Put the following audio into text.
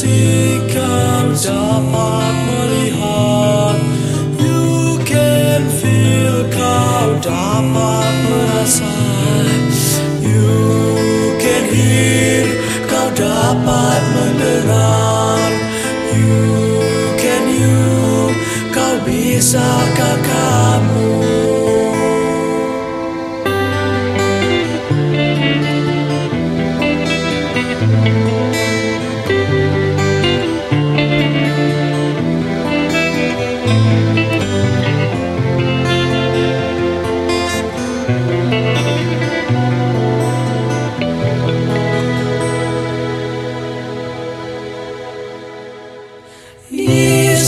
Sikap dapat melihat. You can feel Kau dapat merasa. You can hear Kau dapat mendengar. You can you Kau bisa kamu